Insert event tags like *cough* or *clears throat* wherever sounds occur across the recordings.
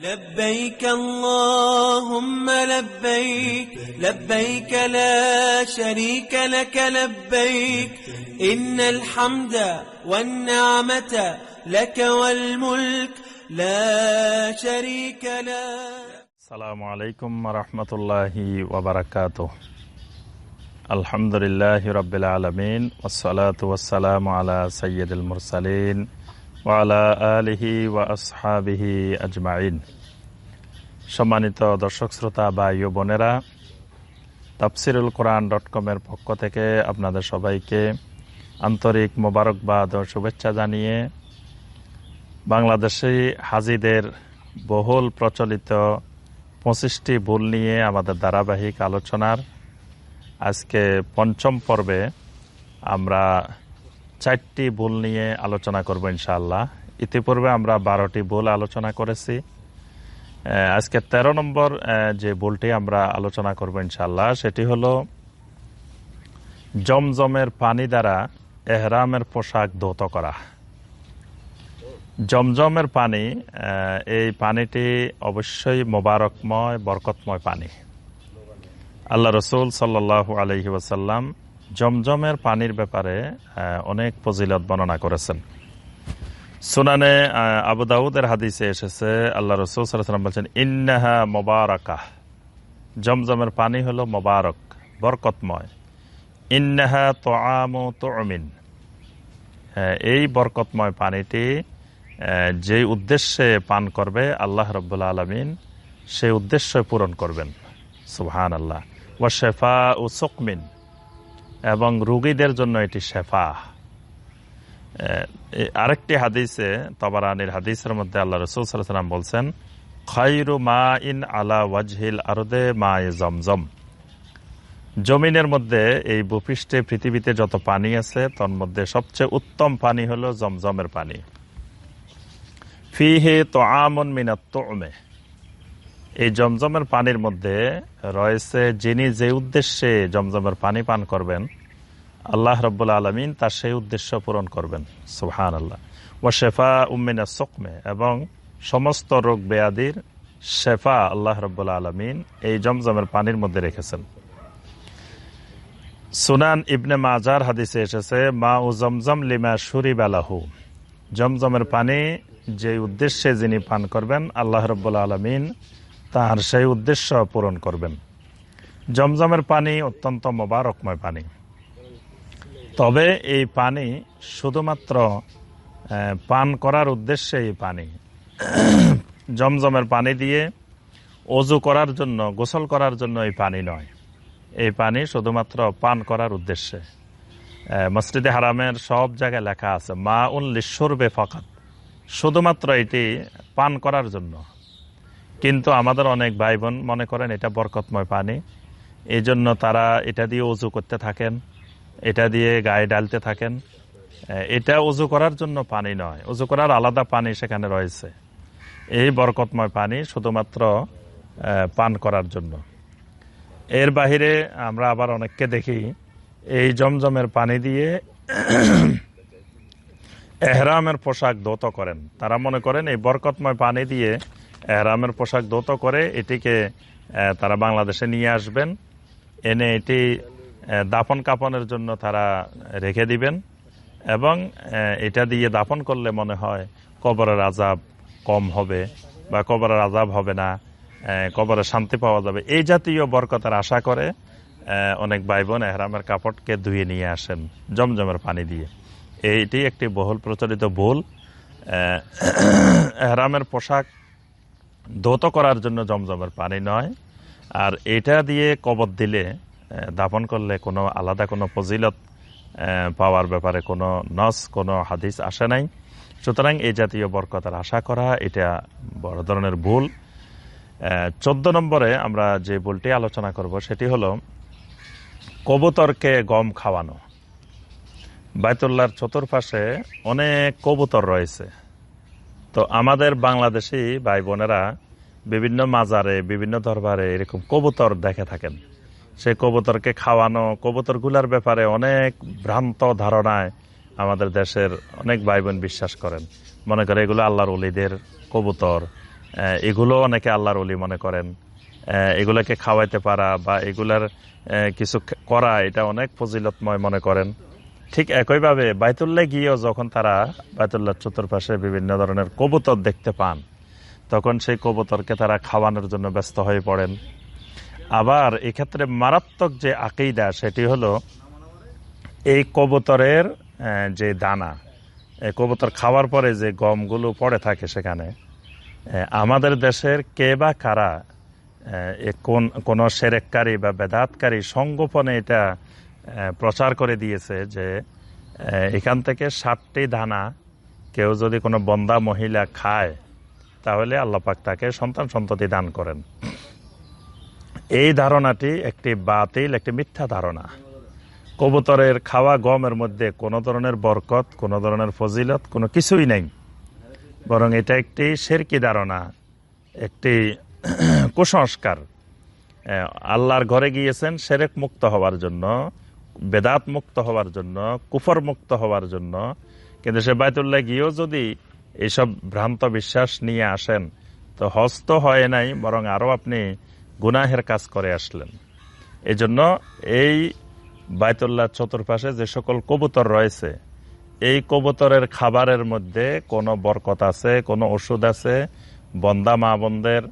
لبيك اللهم لبيك لبيك لا شريك لك لبيك. إن الحمد والنعمة لك والملك لا شريك لك السلام عليكم ورحمة الله وبركاته. الحمد لله رب العالمين والصلاة والسلام على سيد المرسلين ওয়া আজমাইন সম্মানিত দর্শক, শ্রোতা বা ইয় বোনেরা, তাফসিরুল কোরআন ডট কমের পক্ষ থেকে আপনাদের সবাইকে আন্তরিক মোবারকবাদ ও শুভেচ্ছা জানিয়ে বাংলাদেশি হাজিদের বহুল প্রচলিত পঁচিশটি ভুল নিয়ে আমাদের ধারাবাহিক আলোচনার আজকে পঞ্চম পর্বে আমরা চারটি ভুল নিয়ে আলোচনা করব ইনশাআল্লাহ। ইতিপূর্বে আমরা বারোটি ভুল আলোচনা করেছি। আজকে ১৩ নম্বর যে ভুলটি আমরা আলোচনা করব ইনশাআল্লাহ, সেটি হলো জমজমের পানি দ্বারা এহরামের পোশাক ধৌত করা। জমজমের পানি এই পানিটি অবশ্যই মোবারকময়, বরকতময় পানি। আল্লাহ রসুল সাল্লাহ আলহি ওয়াসাল্লাম জমজমের পানির ব্যাপারে অনেক ফজিলত বর্ণনা করেছেন। সুনানে আবু দাউদের হাদিসে এসেছে, আল্লাহ রসুল সাল্লাম বলছেন, ইন্নাহা মোবারকা জমজমের পানি হলো মোবারক, বরকতময়। ইন্নাহা তো আম তো অমিন এই বরকতময় পানিটি যে উদ্দেশ্যে পান করবে আল্লাহ রব্বুল্লা আলমিন, সেই উদ্দেশ্য পূরণ করবেন। সুবহান আল্লাহ ও শেফা ও সকমিন। এবং রুগীদের জন্য এটি শেফা। আরেকটি হাদিসে, তবরানির হাদিসের মধ্যে আল্লাহ রসুল বলছেন খৈরু মা ইন আলা ওয়াজহিল আরদে মা এ জমজম। জমিনের মধ্যে এই ভূপৃষ্ঠে পৃথিবীতে যত পানি আছে তার মধ্যে সবচেয়ে উত্তম পানি হলো জমজমের পানি। ফিহে তো আমন মিনাত তোমে এই জমজমের পানির মধ্যে রয়েছে যিনি যে উদ্দেশ্যে জমজমের পানি পান করবেন আল্লাহ রব্বুল আলমিন তার সেই উদ্দেশ্য পূরণ করবেন সুহান আল্লাহ ও শেফা উম্মিনা সকমে, এবং সমস্ত রোগ বেয়াদির শেফা আল্লাহ রব্বুল আলমিন এই জমজমের পানির মধ্যে রেখেছেন। সুনান ইবনে মাজার হাদিসে এসেছে মা ও জমজম লিমা সুরি বেলাহু জমজমের পানি যে উদ্দেশ্যে যিনি পান করবেন, আল্লাহ রব্বুল্লা আলমিন তার সেই উদ্দেশ্য পূরণ করবেন। জমজমের পানি অত্যন্ত মোবারকময় পানি। তবে এই পানি শুধুমাত্র পান করার উদ্দেশ্যে এই পানি। *clears throat* জমজমের পানি দিয়ে অজু করার জন্য, গোসল করার জন্য এই পানি নয়। এই পানি শুধুমাত্র পান করার উদ্দেশ্যে। মসজিদে হারামের সব জায়গায় লেখা আছে মা উন লিশ্বরবে ফকাত। শুধুমাত্র এটি পান করার জন্য। কিন্তু আমাদের অনেক ভাই বোন মনে করেন এটা বরকতময় পানি। এই জন্য তারা এটা দিয়ে উজু করতে থাকেন। এটা দিয়ে গায়ে ডালতে থাকেন। এটা উজু করার জন্য পানি নয়। উজু করার আলাদা পানি সেখানে রয়েছে। এই বরকতময় পানি শুধুমাত্র পান করার জন্য। এর বাহিরে আমরা আবার অনেককে দেখি, এই জমজমের পানি দিয়ে *clears throat* এহরামের পোশাক দৌত করেন। তারা মনে করেন এই বরকতময় পানি দিয়ে এহরামের পোশাক দৌত করে এটিকে তারা বাংলাদেশে নিয়ে আসবেন। এনে এটি দাফন কাপনের জন্য তারা রেখে দিবেন এবং এটা দিয়ে দাফন করলে মনে হয় কবরের আজাব কম হবে বা কবরের আজাব হবে না কবরে শান্তি পাওয়া যাবে। এই জাতীয় বরকতার আশা করে অনেক ভাই বোন এহরামের কাপড়কে ধুয়ে নিয়ে আসেন, জমজমের পানি দিয়ে। এইটি একটি বহুল প্রচলিত ভুল। এহরামের পোশাক ধৌত করার জন্য জমজমের পানি নয়। আর এটা দিয়ে কবর দিলে দাপন করলে কোনো আলাদা কোনো ফজিলত পাওয়ার ব্যাপারে কোনো নস, কোনো হাদিস আসে নাই। সুতরাং এই জাতীয় বরকতার আশা করা, এটা বড় ধরনের ভুল। চোদ্দ নম্বরে আমরা যে ভুলটি আলোচনা করব, সেটি হলো কবুতরকে গম খাওয়ানো। বাইতুল্লাহর চতুর্পাশে অনেক কবুতর রয়েছে। তো আমাদের বাংলাদেশি ভাই বোনেরা বিভিন্ন মাজারে, বিভিন্ন দরবারে এরকম কবুতর দেখে থাকেন। সেই কবুতরকে খাওয়ানো, কবুতরগুলার ব্যাপারে অনেক ভ্রান্ত ধারণায় আমাদের দেশের অনেক ভাই বোন বিশ্বাস করেন। মনে করে এগুলো আল্লাহর অলিদের কবুতর। এগুলো অনেকে আল্লাহর অলি মনে করেন। এগুলোকে খাওয়াইতে পারা বা এগুলার কিছু করা, এটা অনেক ফজিলতময় মনে করেন। ঠিক একইভাবে বাইতুল্লাহ গিয়েও যখন তারা বাইতুল্লাহ চতুর্পাশে বিভিন্ন ধরনের কবুতর দেখতে পান, তখন সেই কবুতরকে তারা খাওয়ানোর জন্য ব্যস্ত হয়ে পড়েন। আবার এক্ষেত্রে মারাত্মক যে আকিদা, সেটি হলো এই কবুতরের যে দানা কবুতর খাওয়ার পরে যে গমগুলো পড়ে থাকে সেখানে আমাদের দেশের কে বা কারা কোন কোন সেরেককারী বা বেদাতকারী সংগোপনে এটা প্রচার করে দিয়েছে যে এখান থেকে ষাটটি দানা কেউ যদি কোনো বন্দা মহিলা খায়, তাহলে আল্লাপাক তাকে সন্তান সন্ততি দান করেন। এই ধারণাটি একটি বাতিল, একটি মিথ্যা ধারণা। কবুতরের খাওয়া গমের মধ্যে কোনো ধরনের বরকত, কোনো ধরনের ফজিলত, কোনো কিছুই নেই। বরং এটা একটি শেরকি ধারণা, একটি *clears throat* কুসংস্কার। আল্লাহর ঘরে গিয়েছেন সেরেক মুক্ত হওয়ার জন্য, বেদাত মুক্ত হওয়ার জন্য, কুফর মুক্ত হওয়ার জন্য। কিন্তু সে বাইতুল্লাহ গিয়েও যদি এইসব ভ্রান্ত বিশ্বাস নিয়ে আসেন, তো হস্ত হয় নাই, বরং আরও আপনি গুনাহের কাজ করে আসলেন। এই জন্য এই বাইতুল্লাহ চতুর্পাশে যে সকল কবুতর রয়েছে, এই কবুতরের খাবারের মধ্যে কোনো বরকত আছে, কোনো ওষুধ আছে, বন্দা মা বোনদের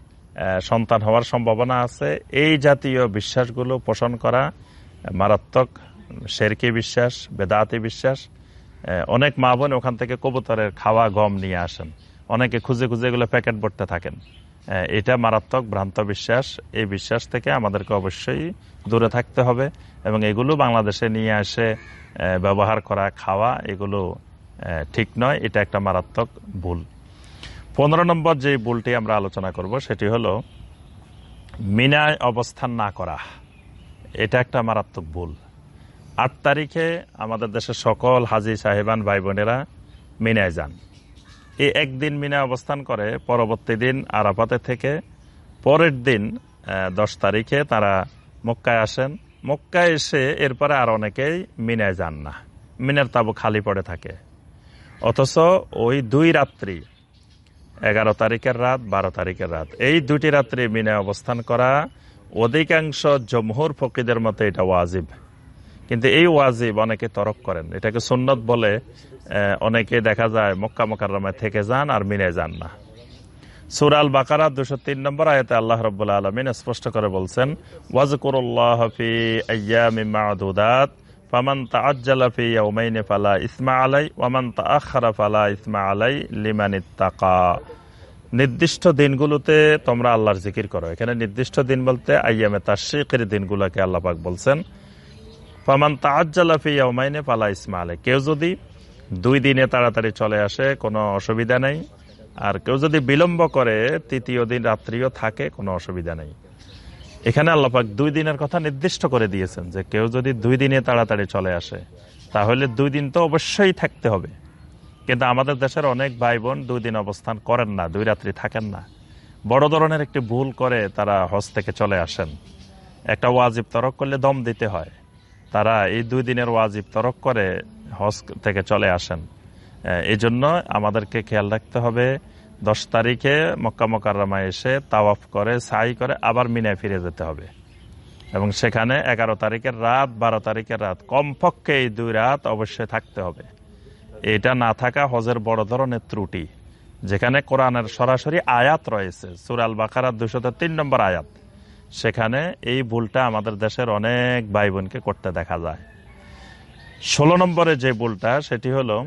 সন্তান হওয়ার সম্ভাবনা আছে, এই জাতীয় বিশ্বাসগুলো পোষণ করা মারাত্মক শেরকি বিশ্বাস, বেদাতি বিশ্বাস। অনেক মা বোন ওখান থেকে কবুতরের খাওয়া গম নিয়ে আসেন। অনেকে খুঁজে খুঁজে এগুলো প্যাকেট ভরতে থাকেন। এটা মারাত্মক ভ্রান্ত বিশ্বাস। এই বিশ্বাস থেকে আমাদেরকে অবশ্যই দূরে থাকতে হবে এবং এগুলো বাংলাদেশে নিয়ে এসে ব্যবহার করা, খাওয়া, এগুলো ঠিক নয়। এটা একটা মারাত্মক ভুল। পনেরো নম্বর যে ভুলটি আমরা আলোচনা করব, সেটি হলো মিনায় অবস্থান না করা। এটা একটা মারাত্মক ভুল। আট তারিখে আমাদের দেশের সকল হাজি সাহেবান ভাই বোনেরা মিনায় যান। এই একদিন মিনায় অবস্থান করে পরবর্তী দিন আরাফাতে থেকে। পরের দিন দশ তারিখে তারা মক্কায় আসেন। মক্কায় এসে এরপরে আর অনেকেই মিনায় যান না। মিনার তাবু খালি পড়ে থাকে। অথচ ওই দুই রাত্রি, এগারো তারিখের রাত, বারো তারিখের রাত, এই দুটি রাত্রি মিনে অবস্থান করা অধিকাংশ জমহুর ফকিদের মতে এটা ওয়াজিব। কিন্তু এই ওয়াজিব অনেকে তরক করেন। এটাকে সুন্নত বলে অনেকে দেখা যায় মক্কা মকাররমায় থেকে যান আর মিনে যান না। সুরাল বাকারা দুশো তিন নম্বর আয়তে আল্লাহ রব্বুল আলমিন স্পষ্ট করে বলছেন, ওয়াজকুরুল্লাহ ফি আইয়ামি মা'দুদাত, ফামান তাআজ্জালা ফি ইয়াওমাইনি ফালা ইসমা আলাই, ওয়ামান তাআখারা ফালা ইসমা আলাই লিমান ইত্তাকা। নির্দিষ্ট দিনগুলোতে তোমরা আল্লাহর জিকির করো। এখানে নির্দিষ্ট দিন বলতে আইয়ামে তাশরিকের দিনগুলোকে আল্লাহ পাক বলছেন। ফামান তাআজ্জালা ফি ইয়াওমাইনি ফালা কেউ যদি দুই দিনে তাড়াতাড়ি চলে আসে, কোনো অসুবিধা নেই। আর কেউ যদি বিলম্ব করে, তৃতীয় দিন রাত্রিও থাকে, কোনো অসুবিধা নেই। এখানে আল্লাপাক দুই দিনের কথা নির্দিষ্ট করে দিয়েছেন যে, কেউ যদি দুই দিনে তাড়াতাড়ি চলে আসে, তাহলে দুই দিন তো অবশ্যই থাকতে হবে। কিন্তু আমাদের দেশের অনেক ভাই বোন দুই দিন অবস্থান করেন না, দুই রাত্রি থাকেন না। বড় ধরনের একটি ভুল করে তারা হজ থেকে চলে আসেন। একটা ওয়াজিব তরক করলে দম দিতে হয়। তারা এই দুই দিনের ওয়াজিব তরক করে হজ থেকে চলে আসেন। এই জন্য আমাদেরকে খেয়াল রাখতে হবে, দশ তারিখে মক্কা মোকাররমায় এসে তাওয়াফ করে, সাই করে আবার মিনায় ফিরে যেতে হবে। এবং সেখানে এগারো তারিখের রাত, বারো তারিখের রাত, কমপক্ষে এই দুই রাত অবশ্যই থাকতে হবে। এটা না থাকা হজের বড় ধরনের ত্রুটি, যেখানে কোরআনের সরাসরি আয়াত রয়েছে। সুরাল বাকারাত দুশত তিন নম্বর আয়াত। সেখানে এই ভুলটা আমাদের দেশের অনেক ভাই বোনকে করতে দেখা যায়। ষোলো নম্বরে যে ভুলটা, সেটি হলো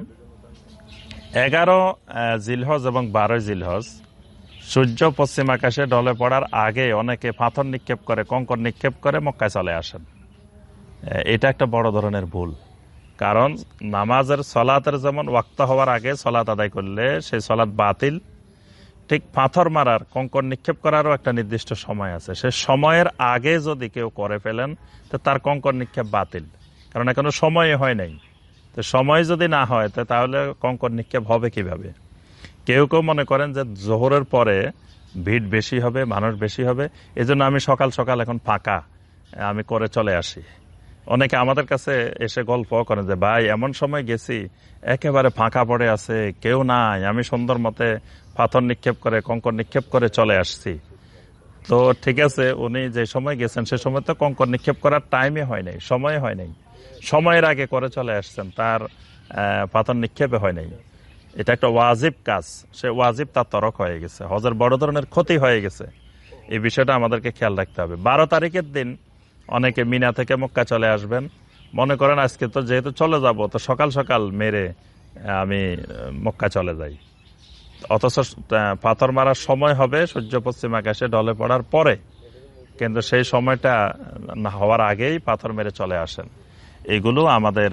এগারো জিলহজ এবং বারোই জিলহজ, সূর্য পশ্চিম আকাশে ঢলে পড়ার আগে অনেকে পাথর নিক্ষেপ করে, কঙ্কর নিক্ষেপ করে মক্কায় চলে আসেন। এটা একটা বড় ধরনের ভুল। কারণ নামাজের সলাতের যেমন ওয়াক্ত হওয়ার আগে সলাত আদায় করলে সেই সলাৎ বাতিল ঠিক পাথর মারার কঙ্কর নিক্ষেপ করারও একটা নির্দিষ্ট সময় আছে। সে সময়ের আগে যদি কেউ করে ফেলেন, তো তার কঙ্কর নিক্ষেপ বাতিল। কারণ এখনও সময় হয় নাই। তো সময় যদি না হয়, তো তাহলে কঙ্কর নিক্ষেপ হবে কীভাবে? কেউ কেউ মনে করেন যে জোহরের পরে ভিড় বেশি হবে, মানুষ বেশি হবে। এজন্য আমি সকাল সকাল এখন ফাঁকা, আমি করে চলে আসি। অনেকে আমাদের কাছে এসে গল্প করেন যে, ভাই, এমন সময় গেছি, একেবারে ফাঁকা পড়ে আছে, কেউ নাই, আমি সুন্দর মতে পাথর নিক্ষেপ করে কঙ্কর নিক্ষেপ করে চলে আসছি। তো ঠিক আছে, উনি যে সময় গেছেন সে সময় তো কঙ্কর নিক্ষেপ করার টাইমে হয় নাই, সময় হয় নাই। সময়ের আগে করে চলে আসছেন, তার পাথর নিক্ষেপে হয় নাই। এটা একটা ওয়াজিব কাজ, সে ওয়াজিব তার তরক হয়ে গেছে। হজের বড় ধরনের ক্ষতি হয়ে গেছে। এই বিষয়টা আমাদেরকে খেয়াল রাখতে হবে। বারো তারিখের দিন অনেকে মিনা থেকে মক্কা চলে আসবেন। মনে করেন আজকে তো যেহেতু চলে যাব, তো সকাল সকাল মেরে আমি মক্কা চলে যাই। অথচ পাথর মারার সময় হবে সূর্য পশ্চিম আকাশে ডলে পড়ার পরে। কিন্তু সেই সময়টা হওয়ার আগেই পাথর মেরে চলে আসেন। এগুলো আমাদের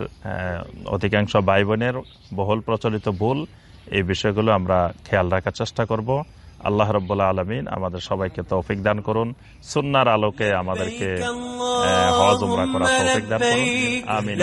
অধিকাংশ ভাই বোনের বহুল প্রচলিত ভুল। এই বিষয়গুলো আমরা খেয়াল রাখার চেষ্টা করব। আল্লাহ রব্বুল্লা আলমিন আমাদের সবাইকে তৌফিক দান করুন। সুন্নার আলোকে আমাদেরকে করা দান করুন। আমিন